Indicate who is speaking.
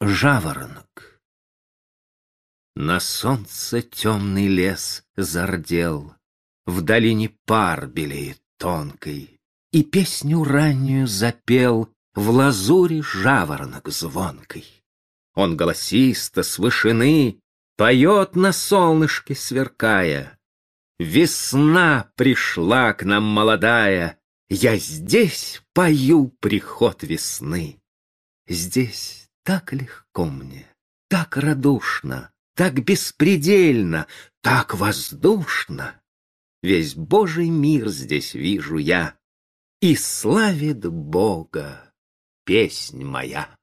Speaker 1: жаворонок. На солнце темный лес зардел, В долине пар белеет тонкой, И песню раннюю запел В лазуре жаворонок звонкой. Он голосисто с вышины Поет на солнышке сверкая. Весна пришла к нам молодая, Я здесь пою приход весны. Здесь так легко мне, так радушно, так беспредельно, так воздушно. Весь Божий мир здесь вижу я, и славит Бога песнь моя.